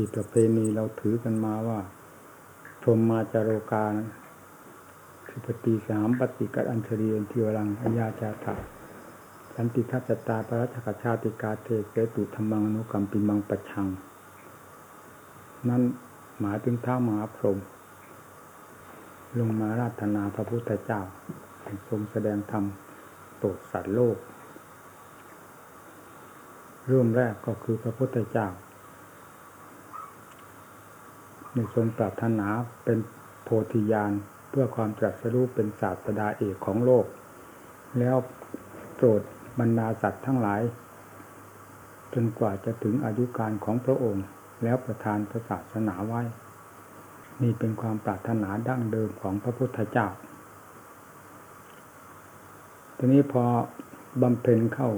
ที่ประเพณีเราถือกันมาว่าพรมมาจารการคือปฏิสามปฏิกัดอัญชรีอันทิวรังอัญญาจาถะสันติทัศตาปรัชกชาติกาเทเสตุธรรมังอนุกรรมปิมังปะชัง นั่นหมายถึงท้ามหาพรหมลงมาราธนาพระพุทธเจ้าทรงแสดงธรรมโปรดสัตว์โลก เริ่มแรกก็คือพระพุทธเจ้า ในทรงปรารถนาเป็นโพธิญาณเพื่อความตรัสรู้เป็นศาสดาเอกของโลก แล้วโปรดบรรดาสัตว์ทั้งหลาย จนกว่าจะถึงอายุการของพระองค์ แล้วประทานพระศาสนาไว้ นี่เป็นความปรารถนาดั้งเดิมของพระพุทธเจ้า ทีนี้พอบำเพ็ญเข้า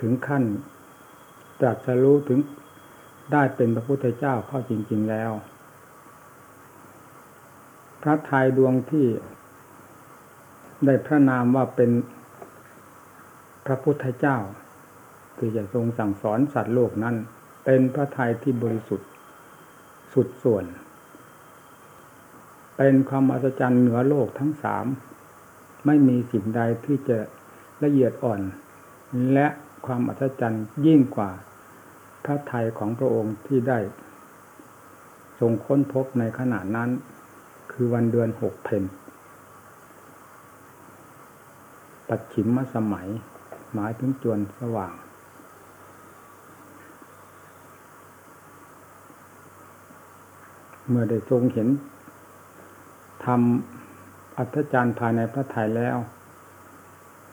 ถึงขั้นตรัสรู้ถึง ได้เป็นพระพุทธเจ้าเข้าจริง ๆแล้ว พระทัยดวงที่ได้พระนามว่าเป็นพระพุทธเจ้า คือจะทรงสั่งสอนสัตว์โลกนั้น เป็นพระทัยที่บริสุทธิ์สุดส่วน เป็นความอัศจรรย์เหนือโลกทั้งสาม ไม่มีสิ่งใดที่จะละเอียดอ่อน และความอัศจรรย์ยิ่งกว่า พระไทยของพระองค์ที่ได้ ทรงค้นพบในขณะนั้น คือวันเดือนหกเพนปัจฉิมมสมัย หมายถึงจวนสว่าง เมื่อได้ทรงเห็นทำอัศจรรย์ภายในพระทัยแล้ว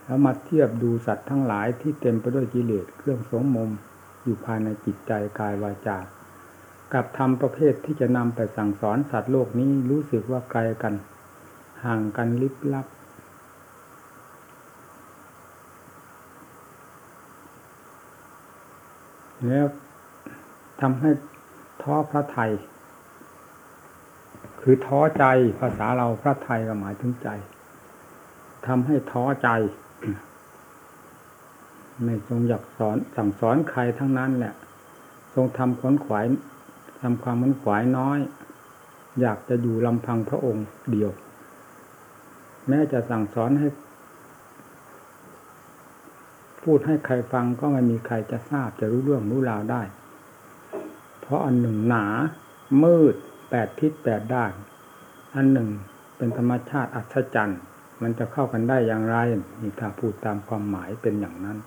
แล้วมาเทียบดูสัตว์ทั้งหลายที่เต็มไปด้วยกิเลสเครื่องสงมม อยู่ภายในจิตใจกายวาจากับธรรมประเภทที่จะนำไปสั่งสอนสัตว์โลกนี้รู้สึกว่าไกลกัน ห่างกันลิบลับ แล้วทำให้ท้อพระไทย คือท้อใจภาษาเราพระไทยก็หมายถึงใจทำให้ท้อใจ ไม่ทรงอยากสอนสั่งสอนใครทั้งนั้นแหละ ทรงทำขนขวายทำความมันขวายน้อย อยากจะอยู่ลำพังพระองค์เดียว แม้จะสั่งสอนให้ พูดให้ใครฟังก็ไม่มีใครจะทราบจะรู้เรื่องรู้ราวได้ เพราะอันหนึ่งหนา มืดแปดทิศแปดด้าน อันหนึ่งเป็นธรรมชาติอัศจรรย์มันจะเข้ากันได้อย่างไรนี่ถ้าพูดตามความหมายเป็นอย่างนั้น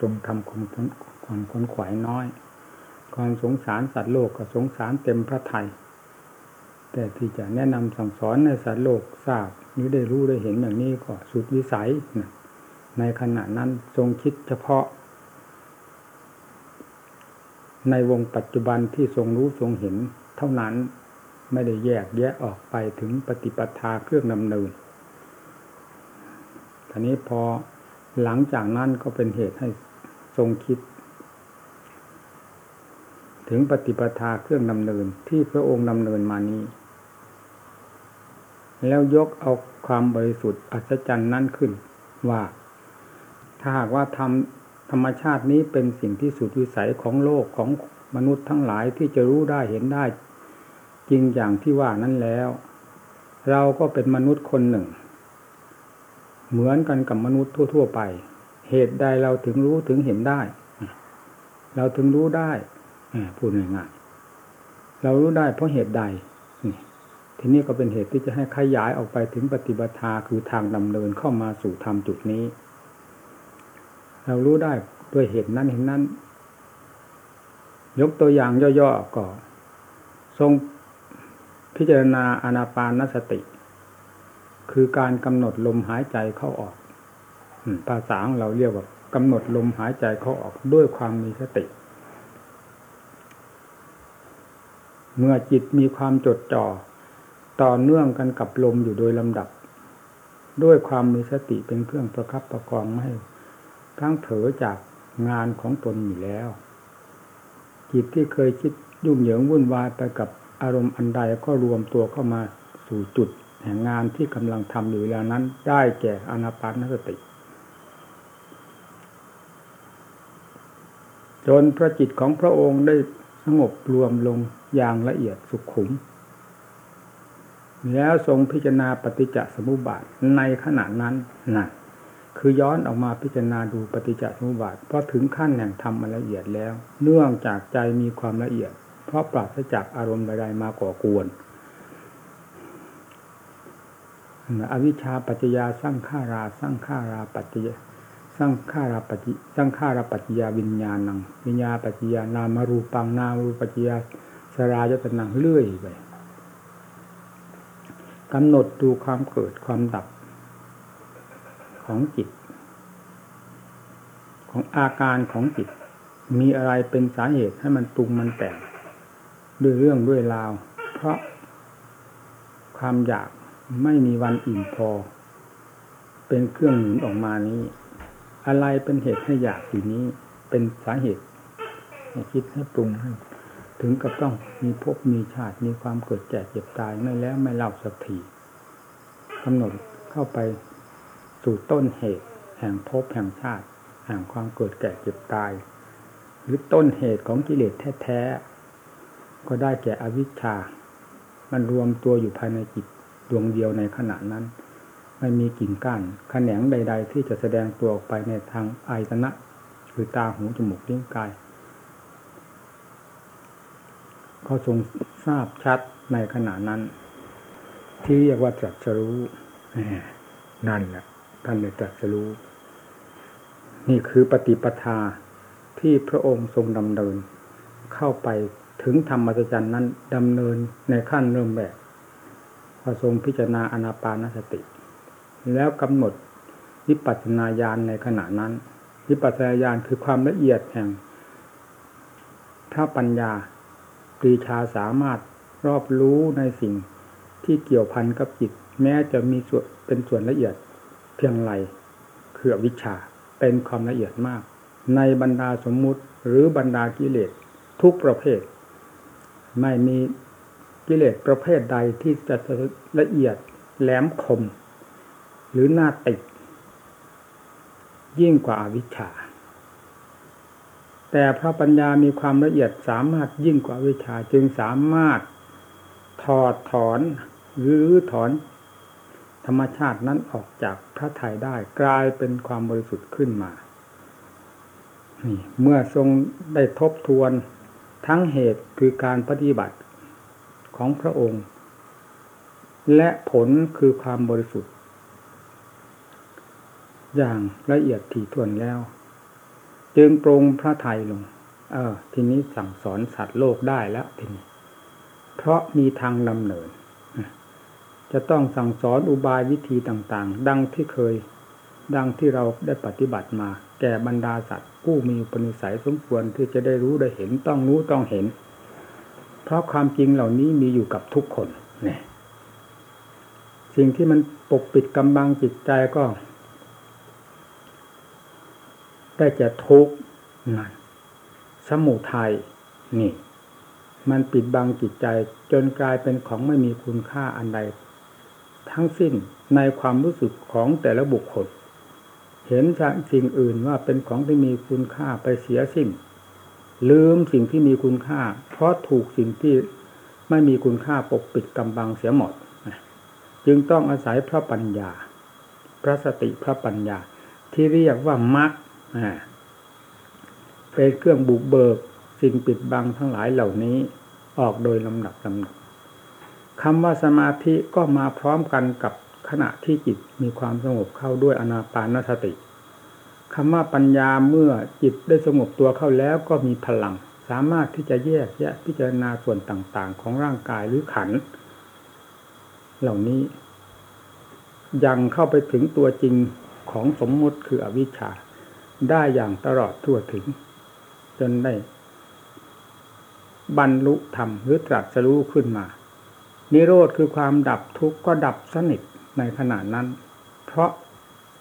จงทำความความค้นขวายน้อย ความสงสารสัตว์โลกก็สงสารเต็มพระไทยแต่ที่จะแนะนำสั่งสอนในสัตว์โลกทราบนี้ได้รู้ได้เห็นอย่างนี้ก็สุดวิสัยนะในขณะนั้นทรงคิดเฉพาะ ในวงปัจจุบันที่ทรงรู้ทรงเห็น เท่านั้นไม่ได้แยกแยะออกไปถึงปฏิปทาเครื่องนำเนินทีนี้พอ หลังจากนั้นก็เป็นเหตุให้ทรงคิด ถึงปฏิปทาเครื่องดำเนินที่พระองค์ดำเนินมานี้ แล้วยกเอาความบริสุทธิ์อัศจรรย์นั้นขึ้น ว่า ถ้าหากว่าทำธรรมชาตินี้เป็นสิ่งที่สุดวิสัยของโลกของมนุษย์ทั้งหลายที่จะรู้ได้เห็นได้ จริงอย่างที่ว่านั้นแล้ว เราก็เป็นมนุษย์คนหนึ่ง เหมือนกันกับมนุษย์ทั่ว ๆ ไป เหตุใดเราถึงรู้ถึงเห็นได้ เราถึงรู้ได้พูดง่ายๆเรารู้ได้เพราะเหตุใดทีนี้ก็เป็นเหตุที่จะให้ขยายออกไปถึงปฏิบัติาคือทางดำเนินเข้ามาสู่ธรรมจุดนี้ เรารู้ได้ด้วยเหตุนั้นเห็นนั้น ยกตัวอย่างย่อๆก็ทรงพิจารณาอนาปานสติ คือการกำหนดลมหายใจเข้าออกภาษาของเราเรียกว่ากำหนดลมหายใจเข้าออกด้วยความมีสติ เมื่อจิตมีความจดจ่อต่อเนื่องกันกับลมอยู่โดยลำดับ ด้วยความมีสติเป็นเครื่องประคับประคองไม่ให้ทั้งเผลอจากงานของตนอยู่แล้ว จิตที่เคยคิดยุ่งเหยิงวุ่นวายไปกับอารมณ์อันใดก็รวมตัวเข้ามาสู่จุด แห่งงานที่กำลังทำอยู่แล้วนั้น ได้แก่อนาปานสติ จนพระจิตของพระองค์ได้สงบรวมลงอย่างละเอียดสุขขุม แล้วทรงพิจารณาปฏิจจสมุปบาทในขณะนั้นนะคือย้อนออกมาพิจารณาดูปฏิจจสมุปบาทเพราะถึงขั้นแห่งธรรมละเอียดแล้ว เนื่องจากใจมีความละเอียด เพราะปราศจากอารมณ์ใดๆมาก่อกวน อวิชชาปัจจยาสร้างขาราสร้างขาราปัจจยาสร้างขาราปัจจิสร้างขาราปัจจยาวิญญาณัง วิญญาปัจจยานามารูปังนามารูปัจจยาสรายตนังเลื่อยไปกำหนดดูความเกิดความดับของจิต ของอาการของจิต มีอะไรเป็นสาเหตุให้มันปรุงมันแต่งด้วยเรื่องด้วยราว เพราะความอยาก ไม่มีวันอิ่มพอ เป็นเครื่องหนุนออกมานี้ อะไรเป็นเหตุให้อยากอยู่นี้ เป็นสาเหตุให้คิดให้ปรุงให้ถึงกับต้องมีภพมีชาติมีความเกิดแก่เจ็บตายไม่แล้วไม่เล่าสักทีกำหนดเข้าไปสู่ต้นเหตุ แห่งภพแห่งชาติ แห่งความเกิดแก่เจ็บตาย หรือต้นเหตุของกิเลสแท้ๆก็ได้แก่อวิชชา มันรวมตัวอยู่ภายในจิต ดวงเดียวในขณะนั้น ไม่มีกิ่งก้านขแขนงใด ๆ ที่จะแสดงตัวออกไปในทางอายตนะ คือตาหูจมูกลิ้นกายเขาทรงทราบชัดในขณะนั้น ที่เรียกว่าตรัสรู้นั่นแหละท่านเลยตรัสรู้ นี่คือปฏิปทาที่พระองค์ทรงดำเนิน เข้าไปถึงธรรมจันนั้นดำเนินในขั้นเริ่มแบบ พอทรงพิจารณาอนาปานสติ แล้วกำหนดวิปัสสนาญาณในขณะนั้นวิปัสสนาญาณคือความละเอียดแห่ง พระปัญญาปรีชาสามารถรอบรู้ในสิ่งที่เกี่ยวพันกับจิต แม้จะมีส่วนเป็นส่วนละเอียดเพียงไรคือวิชาเป็นความละเอียดมาก ในบรรดาสมมุติหรือบรรดากิเลสทุกประเภท ไม่มี กิเลสประเภทใดที่จะละเอียดแหลมคม หรือหน้าติด ยิ่งกว่าอาวิชชา แต่พระปัญญามีความละเอียดสามารถยิ่งกว่าวิชาจึงสามารถถอดถอนหรือถอน ธรรมชาตินั้นออกจากพระทัยได้กลายเป็นความบริสุทธิ์ขึ้นมานี่เมื่อทรงได้ทบทวนทั้งเหตุคือการปฏิบัติ ของพระองค์ และผลคือความบริสุทธิ์ อย่างละเอียดถี่ถ้วนแล้ว จึงปรงพระไทยลง เออ ทีนี้สั่งสอนสัตว์โลกได้แล้วทีนี้เพราะมีทางดำเนิน จะต้องสั่งสอนอุบายวิธีต่างๆ ดังที่เคย ดังที่เราได้ปฏิบัติมา แก่บรรดาสัตว์ผู้มีปณิสัยสมควรที่จะได้รู้ได้เห็นต้องรู้ต้องเห็น ราะความจริงเหล่านี้มีอยู่กับทุกคนเนี่ยสิ่งที่มันปกปิดกำบังจิตใจก็ ได้จะทุกข์นั่นสมุทัยนี่ มันปิดบังจิตใจจนกลายเป็นของไม่มีคุณค่าอันใด ทั้งสิ้นในความรู้สึกของแต่ละบุคคล เห็นสิ่งอื่นว่าเป็นของที่มีคุณค่าไปเสียสิ้น ลืมสิ่งที่มีคุณค่า เพราะถูกสิ่งที่ไม่มีคุณค่าปกปิดกำบังเสียหมด จึงต้องอาศัยพระปัญญา พระสติพระปัญญา ที่เรียกว่ามรรคเป็นเครื่องบุกเบิกสิ่งปิดบังทั้งหลายเหล่านี้ออกโดยลำดับลำดับคำว่าสมาธิก็มาพร้อมกันกับขณะที่จิตมีความสงบเข้าด้วยอนาปานสติ คำว่าปัญญาเมื่อจิตได้สงบตัวเข้าแล้วก็มีพลัง สามารถที่จะแยกแยะพิจารณาส่วนต่างๆ ของร่างกายหรือขัน เหล่านี้ ยังเข้าไปถึงตัวจริงของสมมติคืออวิชชา ได้อย่างตลอดทั่วถึง จนได้บรรลุธรรมหรือตรัสรู้ขึ้นมา นิโรธคือความดับทุกข์ก็ดับสนิทในขณะนั้น เพราะ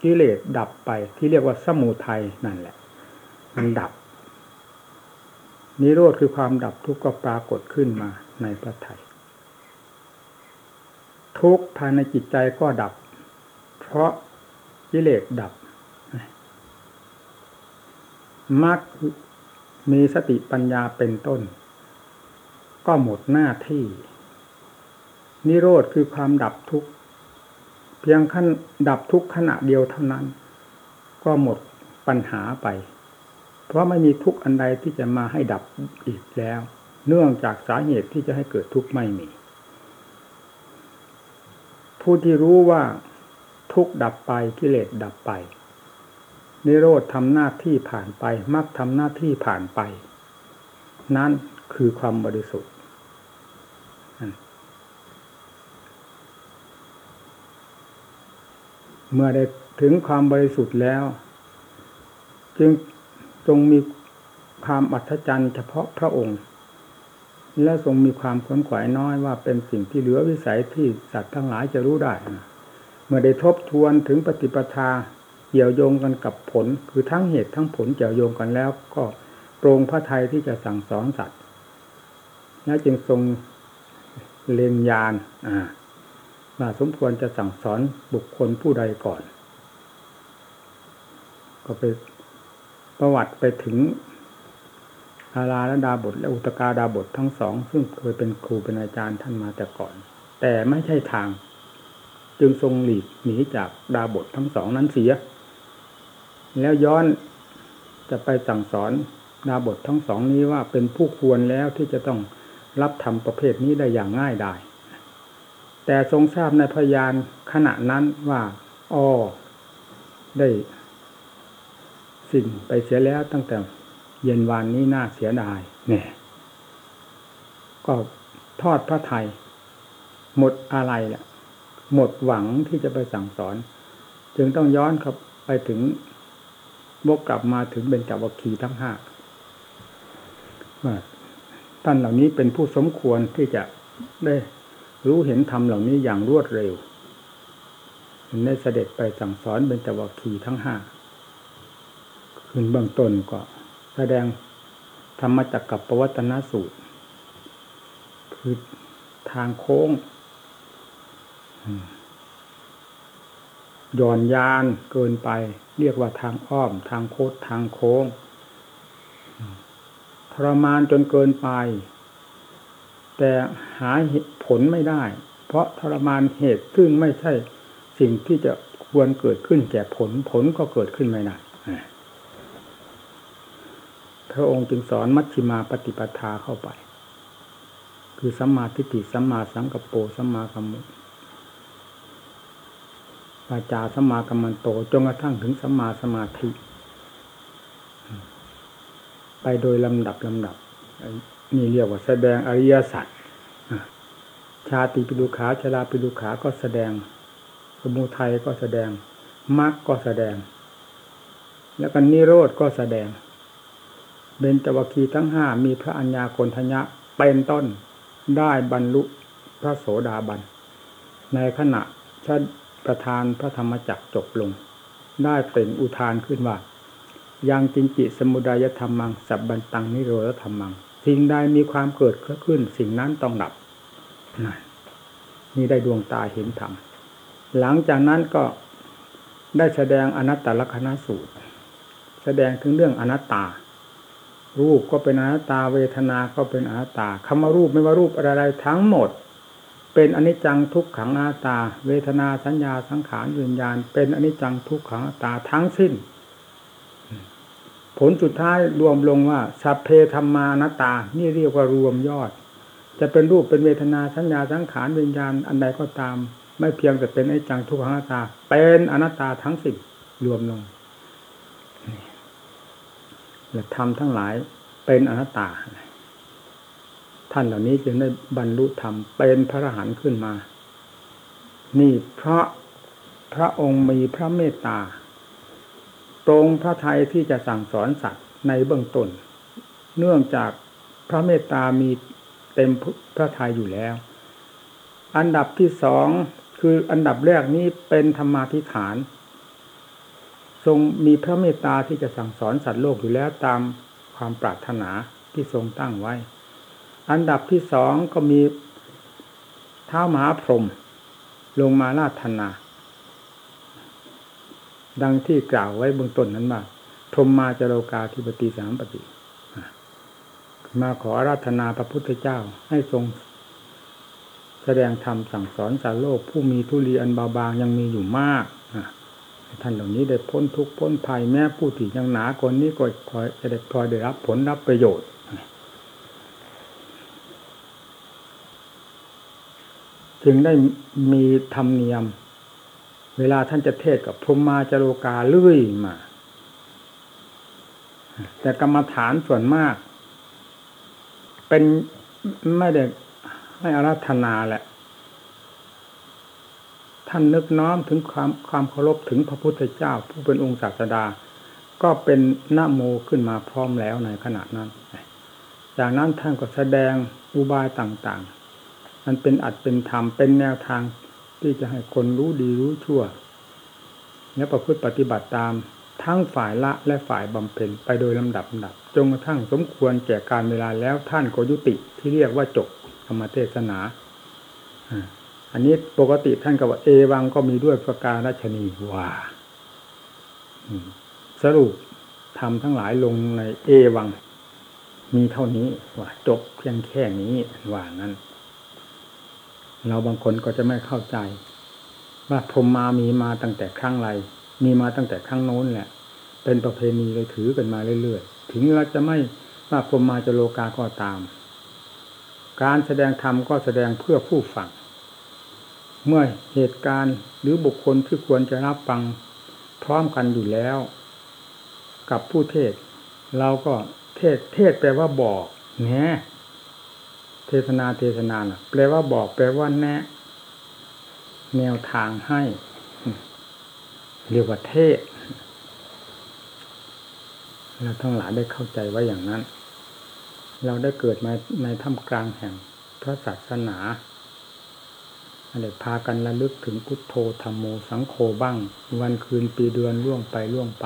กิเลสดับไปที่เรียกว่าสมุทัยนั่นแหละ มันดับ นิโรธคือความดับทุกข์ก็ปรากฏขึ้นมาในพระไทยทุกภายในจิตใจก็ดับ เพราะกิเลสดับมรรคมีสติปัญญาเป็นต้น ก็หมดหน้าที่ นิโรธคือความดับทุกข์ เพียงขั้นดับทุกขณะเดียวเท่านั้น ก็หมดปัญหาไป เพราะไม่มีทุกอันใดที่จะมาให้ดับอีกแล้ว เนื่องจากสาเหตุที่จะให้เกิดทุกข์ไม่มี ผู้ที่รู้ว่าทุกดับไปกิเลสดับไป นิโรธทำหน้าที่ผ่านไปมรรคทำหน้าที่ผ่านไป นั่นคือความบริสุทธิ์ เมื่อได้ถึงความบริสุทธิ์แล้ว จึงทรงมีความอัศจรรย์เฉพาะพระองค์ และทรงมีความขวนขวายน้อยว่าเป็นสิ่งที่เหลือวิสัยที่สัตว์ทั้งหลายจะรู้ได้ เมื่อได้ทบทวนถึงปฏิปทาเกี่ยวโยงกันกับผล คือทั้งเหตุทั้งผลเกี่ยวโยงกันแล้ว ก็โปรงพระทัยที่จะสั่งสอนสัตว์และจึงทรงเลนยานอ่า ว่าสมควรจะสั่งสอนบุคคลผู้ใดก่อน ก็ไปประวัติไปถึงอาราและดาบทและอุตกาดาบททั้งสอง ซึ่งเคยเป็นครูเป็นอาจารย์ท่านมาแต่ก่อน แต่ไม่ใช่ทาง จึงทรงหลีกหนีจากดาบททั้งสองนั้นเสีย แล้วย้อนจะไปสั่งสอนดาบททั้งสองนี้ว่าเป็นผู้ควรแล้วที่จะต้องรับทำประเภทนี้ได้อย่างง่ายดาย แต่ทรงทราบในพยานขณะนั้นว่าอ๋อได้สิ่งไปเสียแล้วตั้งแต่เย็นวานนี้น่าเสียดายเนี่ยก็ทอดพระไทย หมดอะไรแหละหมดหวังที่จะไปสั่งสอน จึงต้องย้อนครับไปถึงบกกลับมาถึงเป็นจักวัคีทั้งห้าว่าท่านเหล่านี้เป็นผู้สมควรที่จะได้ รู้เห็นธรรมเหล่านี้อย่างรวดเร็วได้เสด็จไปสั่งสอนเป็นจวัคีทั้งห้าขึ้นเบื้องต้นก็แสดงธรรมจักกับปวัตนสูตร คือทางโค้งย่อนยานเกินไป เรียกว่าทางอ้อม ทางโคดทางโค้งทรมานจนเกินไป แต่หา ลไม่ได้ เพราะทรมานเหตุซึ่งไม่ใช่สิ่งที่จะควรเกิดขึ้นแก่ผลผลก็เกิดขึ้นไม่ได้พระองค์จึงสอนมัชฌิมาปฏิปทาเข้าไป คือสัมมาทิฏฐิสัมมาสังกปรสัมมากัมมุปาจาสัมมากัมมันโตจนกระทั่งถึงสัมมาสมาธิ ไปโดยลำดับลำดับนี่เรียกว่าแสดงอริยสัจ ชาติปิดุขาชราปิดุขาก็แสดง สมุทัยก็แสดงมรรคก็แสดง แล้วก็นิโรธก็แสดงเบญจวัคคีทั้งห้ามีพระอัญญาโกณทัญญะเป็นต้นได้บรรลุพระโสดาบัน ในขณะชาประธานพระธรรมจักจบลง ได้เป็นอุทานขึ้นว่ายังจิงจิสมุดายธรรมัง สับบันตังนิโรธธรรมัง สิ่งใดมีความเกิดขึ้น สิ่งนั้นต้องดับ น,นี่ได้ดวงตาเห็นธรรมหลังจากนั้นก็ได้แสดงอนัตตลกนัสูตร แสดงถึงเรื่องอนัตตา รูปก็เป็นอนัตตาเวทนาก็เป็นอนัตตาคำว่ารูปไม่ว่ารูปอะไรทั้งหมด เป็นอนิจจังทุกขังอนัตตา เวทนาสัญญาสังขารวิญญาณ เป็นอนิจจังทุกขังอนัตตาทั้งสิ้น ผลสุดท้ายรวมลงว่าสัพเพธรรมานาตา นี่เรียกว่ารวมยอด จะเป็นรูปเป็นเวทนาสัญญาสังขารวิญญาณอันใดก็ตาม ไม่เพียงแต่เป็นไอ้จังทุกขังนาตา เป็นอนัตตาทั้งสิบรวมลงและธรรมทั้งหลายเป็นอนัตตา ท่านเหล่านี้จึงได้บรรลุธรรมเป็นพระอรหันต์ขึ้นมา นี่เพราะพระองค์มีพระเมตตา ตรงพระทัยที่จะสั่งสอนสัตว์ในเบื้องต้น เนื่องจากพระเมตตามี เต็มพระทัยอยู่แล้ว อันดับที่สองคืออันดับแรกนี้เป็นธรรมาธิฐาน ทรงมีพระเมตตาที่จะสั่งสอนสัตว์โลกอยู่แล้วตามความปรารถนาที่ทรงตั้งไว้ อันดับที่สองก็มีเท้ามหาพรหมลงมาลาธนา ดังที่กล่าวไว้เบื้องต้นนั้นว่าพรหมมาจโรกาธิปติสามปฏิ มาขออาราธนาพระพุทธเจ้าให้ทรง แสดงธรรมสั่งสอนสารโลกผู้มีทุลีอันเบาบางยังมีอยู่มากท่านเหล่านี้ได้พ้นทุกข์พ้นภัยแม้ผู้ที่ยังหนาคนนี้ก็คอยจะได้พลอยได้รับผลรับประโยชน์จึงได้มีธรรมเนียม เวลาท่านจะเทศกับพรหมาจโรกาเลื่อยมา แต่กรรมฐานส่วนมาก เป็นไม่ได้ให้อารัธนาแหละ ท่านนึกน้อมถึงความความเคารพถึงพระพุทธเจ้า ผู้เป็นองค์ศาสดา ก็เป็นนโมขึ้นมาพร้อมแล้วในขณะนั้น จากนั้นท่านก็แสดงอุบายต่างๆ มันเป็นอัดเป็นธรรมเป็นแนวทางที่จะให้คนรู้ดีรู้ชั่ว และประพฤติปฏิบัติตาม ทั้งฝ่ายละและฝ่ายบำเพ็ญไปโดยลำดับลำดับจนกระทั่งสมควรแก่การเวลาแล้วท่านก็ยุติที่เรียกว่าจบธรรมเทศนาอันนี้ปกติท่านก็ว่าเอวังก็มีด้วยประการราชนีว่าสรุปทำทั้งหลายลงในเอวัง มีเท่านี้ว่าจบเพียงแค่นี้ว่านั้น เราบางคนก็จะไม่เข้าใจ ว่าพรมมามีมาตั้งแต่ครั้งไร มีมาตั้งแต่ครั้งโน้นแหละ เป็นประเพณีเลยถือกันมาเรื่อยๆ ถึงเราจะไม่ว่าพรมมาจะโลกาก็ตาม การแสดงธรรมก็แสดงเพื่อผู้ฟัง เมื่อเหตุการณ์หรือบุคคลที่ควรจะรับฟังพร้อมกันอยู่แล้ว กับผู้เทศ เราก็เทศเทศแปลว่าบอกแนะเทศนาเทศนานะแปลว่าบอกแปลว่าแนะ แนวทางให้ เรียกว่าเทศเราทั้งหลายได้เข้าใจว่าอย่างนั้น เราได้เกิดมาในท่ามกลางแห่งพระศาสนาอะไรพากันระลึกถึงพุทโธธรรมโมสังโฆบ้าง วันคืนปีเดือนล่วงไปล่วงไป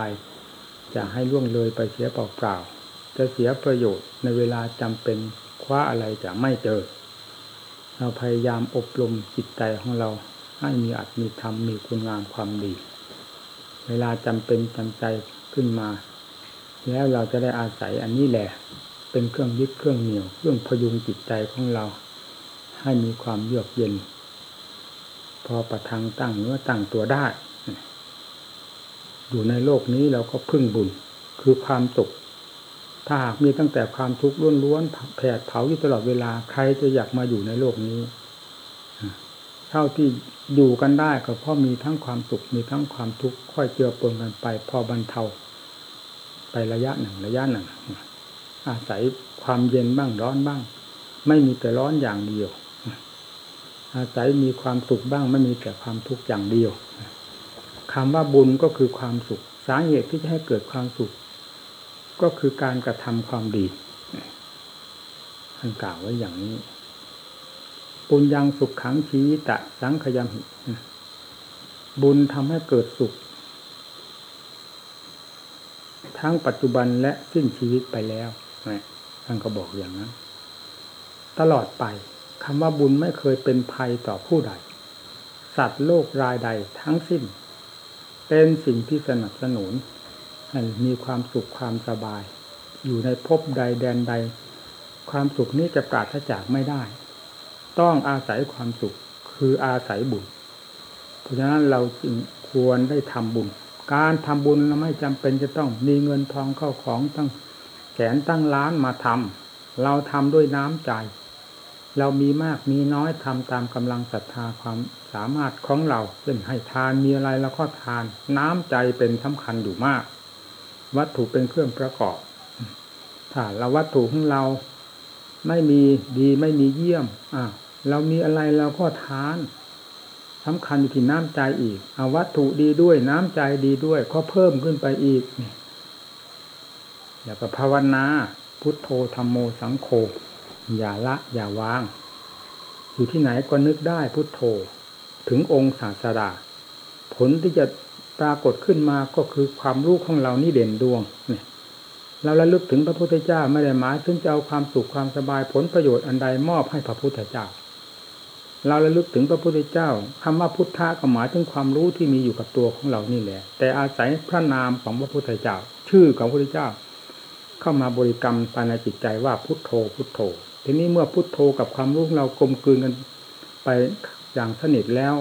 จะให้ล่วงเลยไปเสียเปล่าๆจะเสียประโยชน์ในเวลาจำเป็นคว้าอะไรจะไม่เจอ เราพยายามอบรมจิตใจของเราให้มีอัตมีธรรมมีคุณงามความดี เวลาจำเป็นจำใจขึ้นมา แล้วเราจะได้อาศัยอันนี้แหละ เป็นเครื่องยึดเครื่องเหนี่ยวเครื่องพยุงจิตใจของเรา ให้มีความเยือกเย็น พอประทังตั้งเนื้อตั้งตัวได้ อยู่ในโลกนี้เราก็พึ่งบุญคือความสุขถ้าหากมีตั้งแต่ความทุกข์ล้วนๆแผดเผาอยู่ตลอดเวลาใครจะอยากมาอยู่ในโลกนี้ เท่าที่อยู่กันได้ก็เพราะมีทั้งความสุขมีทั้งความทุกข์ค่อยเจือปนกันไป พอบรรเทา ไประยะหนึ่งระยะหนึ่งอาศัยความเย็นบ้างร้อนบ้าง ไม่มีแต่ร้อนอย่างเดียว อาศัยมีความสุขบ้าง ไม่มีแต่ความทุกข์อย่างเดียวคำว่าบุญก็คือความสุข สาเหตุที่จะให้เกิดความสุข ก็คือการกระทำความดีท่านกล่าวไว้อย่างนี้ ปุญญังสุขขังชีวิตะสังขยมหิบุญทำให้เกิดสุข ทั้งปัจจุบันและสิ้นชีวิตไปแล้วท่านก็บอกอย่างนั้น ตลอดไปคำว่าบุญไม่เคยเป็นภัยต่อผู้ใด สัตว์โลกรายใดทั้งสิ้น เป็นสิ่งที่สนับสนุนให้มีความสุขความสบาย อยู่ในภพใดแดนใด ความสุขนี้จะปราศจากไม่ได้ ต้องอาศัยความสุข คืออาศัยบุญ เพราะฉะนั้นเราจึงควรได้ทำบุญ การทำบุญเราไม่จำเป็นจะต้องมีเงินทองเข้าของตั้งแสนตั้งล้านมาทำเราทำด้วยน้ำใจ เรามีมากมีน้อยทำตามกำลังศรัทธาความสามารถของเราเช่นให้ทานมีอะไรแล้วก็ทาน น้ำใจเป็นสำคัญอยู่มาก วัตถุเป็นเครื่องประกอบถ้าเราวัตถุของเรา ไม่มีดีไม่มีเยี่ยมอ่าเรามีอะไรเราก็ทานสำคัญอยู่ที่น้ำใจอีกเอาวัตถุดีด้วยน้ำใจดีด้วยก็เพิ่มขึ้นไปอีกอย่าก็ภาวนาพุทโธธรรมโมสังโฆอย่าละอย่าวาง อยู่ที่ไหนก็นึกได้พุทโธ ถึงองค์ศาสดาผลที่จะปรากฏขึ้นมาก็คือความรู้ของเรานี่เด่นดวงเนี่ย เราระลึกถึงพระพุทธเจ้าไม่ได้หมายถึงจะเอาความสุขความสบายผลประโยชน์อันใดมอบให้พระพุทธเจ้า เราระลึกถึงพระพุทธเจ้าคำว่าพุทธะก็หมายถึงความรู้ที่มีอยู่กับตัวของเรานี่แหละ แต่อาศัยพระนามของพระพุทธเจ้า ชื่อของพระพุทธเจ้า เข้ามาบริกรรมภายในจิตใจว่าพุทโธ พุทโธ ทีนี้เมื่อพุทโธกับความรู้เรากลมกลืนกันไปอย่างสนิทแล้ว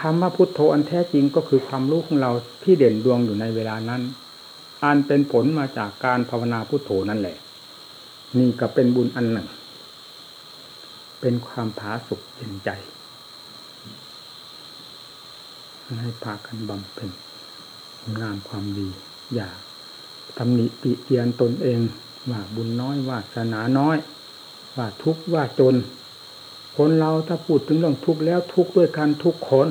คำว่าพุทโธอันแท้จริงก็คือความรู้ของเราที่เด่นดวงอยู่ในเวลานั้น อันเป็นผลมาจากการภาวนาพุทโธนั่นแหละ นี่ก็เป็นบุญอันหนึ่ง เป็นความผาสุกเย็นใจ ให้พากันบำเพ็ญงามความดี อย่าตำหนิติเตียนตนเอง ว่าบุญน้อยว่าศาสนาน้อย ว่าทุกข์ว่าจน คนเราถ้าพูดถึงเรื่องทุกข์แล้วทุกข์ด้วยกันทุกคน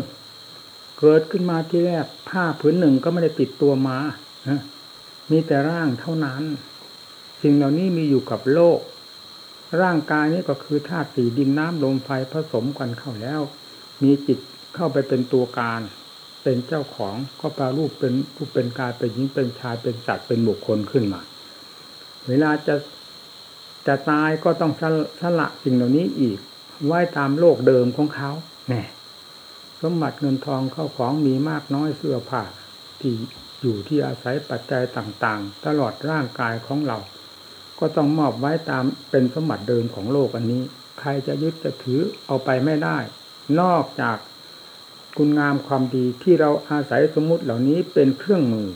เกิดขึ้นมาที่แรกผ้าผืนหนึ่งก็ไม่ได้ติดตัวมา มีแต่ร่างเท่านั้น สิ่งเหล่านี้มีอยู่กับโลก ร่างกายนี้ก็คือธาตุสี่ดินน้ำลมไฟผสมกันเข้าแล้ว มีจิตเข้าไปเป็นตัวการ เป็นเจ้าของก็แปลรูปเป็นผู้เป็นกายเป็นหญิงเป็นชายเป็นสัตว์เป็นบุคคลขึ้นมา เวลาจะจะตายก็ต้องสละสิ่งเหล่านี้อีก ไว้ตามโลกเดิมของเขาแน่สมบัติเงินทองเข้าของมีมากน้อยเสื้อผ้าที่ อยู่ที่อาศัยปัจจัยต่างๆ ตลอดร่างกายของเรา ก็ต้องมอบไว้ตามเป็นสมบัติเดิมของโลกอันนี้ ใครจะยึดจะถือเอาไปไม่ได้ นอกจากคุณงามความดีที่เราอาศัยสมมุติเหล่านี้เป็นเครื่องมือ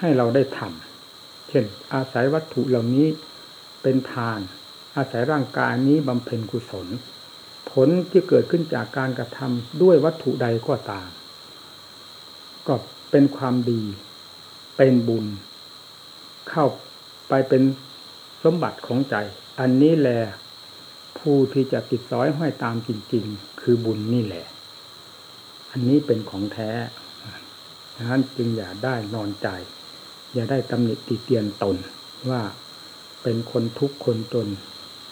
ให้เราได้ทำเช่น อาศัยวัตถุเหล่านี้เป็นทาน อาศัยร่างกายนี้บำเพ็ญกุศล ผลที่เกิดขึ้นจากการกระทำด้วยวัตถุใดก็ตามก็ เป็นความดี เป็นบุญ เข้าไปเป็นสมบัติของใจ อันนี้แหละผู้ที่จะติดซ้อยห้อยตามจริง ๆ คือบุญนี่แหละ อันนี้เป็นของแท้ดังนั้นจึงอย่าได้นอนใจ อย่าได้ตำหนิติเตียนตนว่าเป็นคนทุกคนจน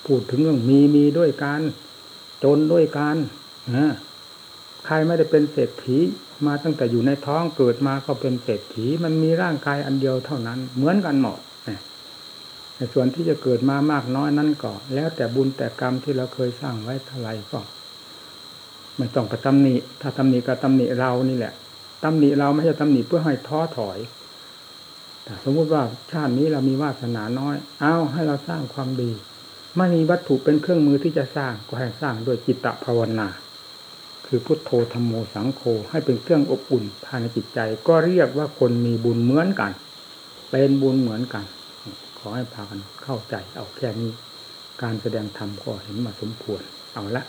พูดถึงเรื่องมีมีด้วยกันจนด้วยกันใครไม่ได้เป็นเศรษฐี มาตั้งแต่อยู่ในท้องเกิดมาก็เป็นเศรษฐีมันมีร่างกายอันเดียวเท่านั้น เหมือนกันหมดในส่วนที่จะเกิดมามากน้อยนั้นก็แล้วแต่บุญแต่กรรมที่เราเคยสร้างไว้เท่าไรก็ไม่ต้องกระตำหนิถ้าตำหนิก็ตำหนิเรานี่แหละตำหนิเราไม่ใช่ตำหนิเพื่อให้ท้อถอยแต่สมมุติว่าชาตินี้เรามีวาสนาน้อย เอาให้เราสร้างความดี ไม่มีวัตถุเป็นเครื่องมือที่จะสร้างก็ให้สร้างด้วยจิตตภาวนา คือพุทโธธรรมโมสังโฆให้เป็นเครื่องอบอุ่นภายในจิตใจ ก็เรียกว่าคนมีบุญเหมือนกัน เป็นบุญเหมือนกัน ขอให้พากันเข้าใจเอาแค่นี้ การแสดงธรรมก็เห็นมาสมควรเอาละ